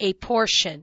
a portion.